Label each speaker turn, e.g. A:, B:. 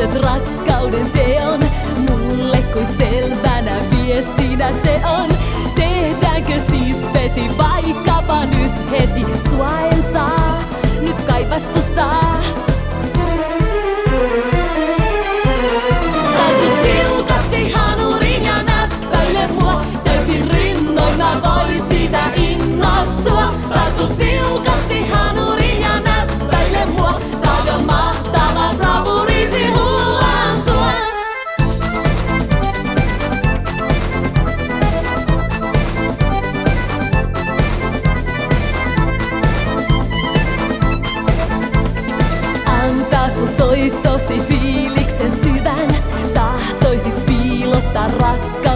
A: tunsit rakkauden teon. Mulle kuin selvänä viestinä se on. Tehdäänkö siis peti vaikkapa nyt heti? Sua en saa. рака.